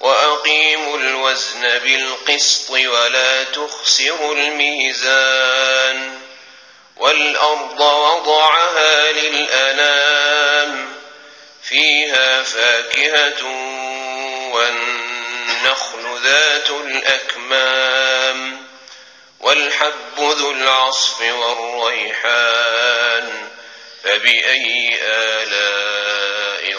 وأقيموا الوزن بالقسط ولا تخسروا الميزان والأرض وضعها للأنام فيها فاكهة والنخل ذات الأكمام والحب ذو العصف والريحان فبأي آلاء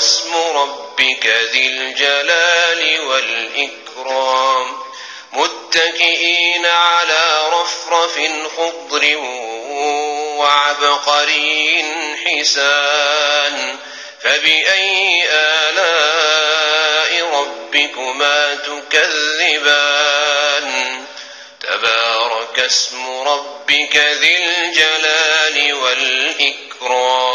تبارك اسم ربك ذي الجلال والإكرام. متكئين على رفرف خضر وعبقري حسان. فبأي آلاء ربكما تكذبان؟ تبارك اسم ربك ذي الجلال والإكرام.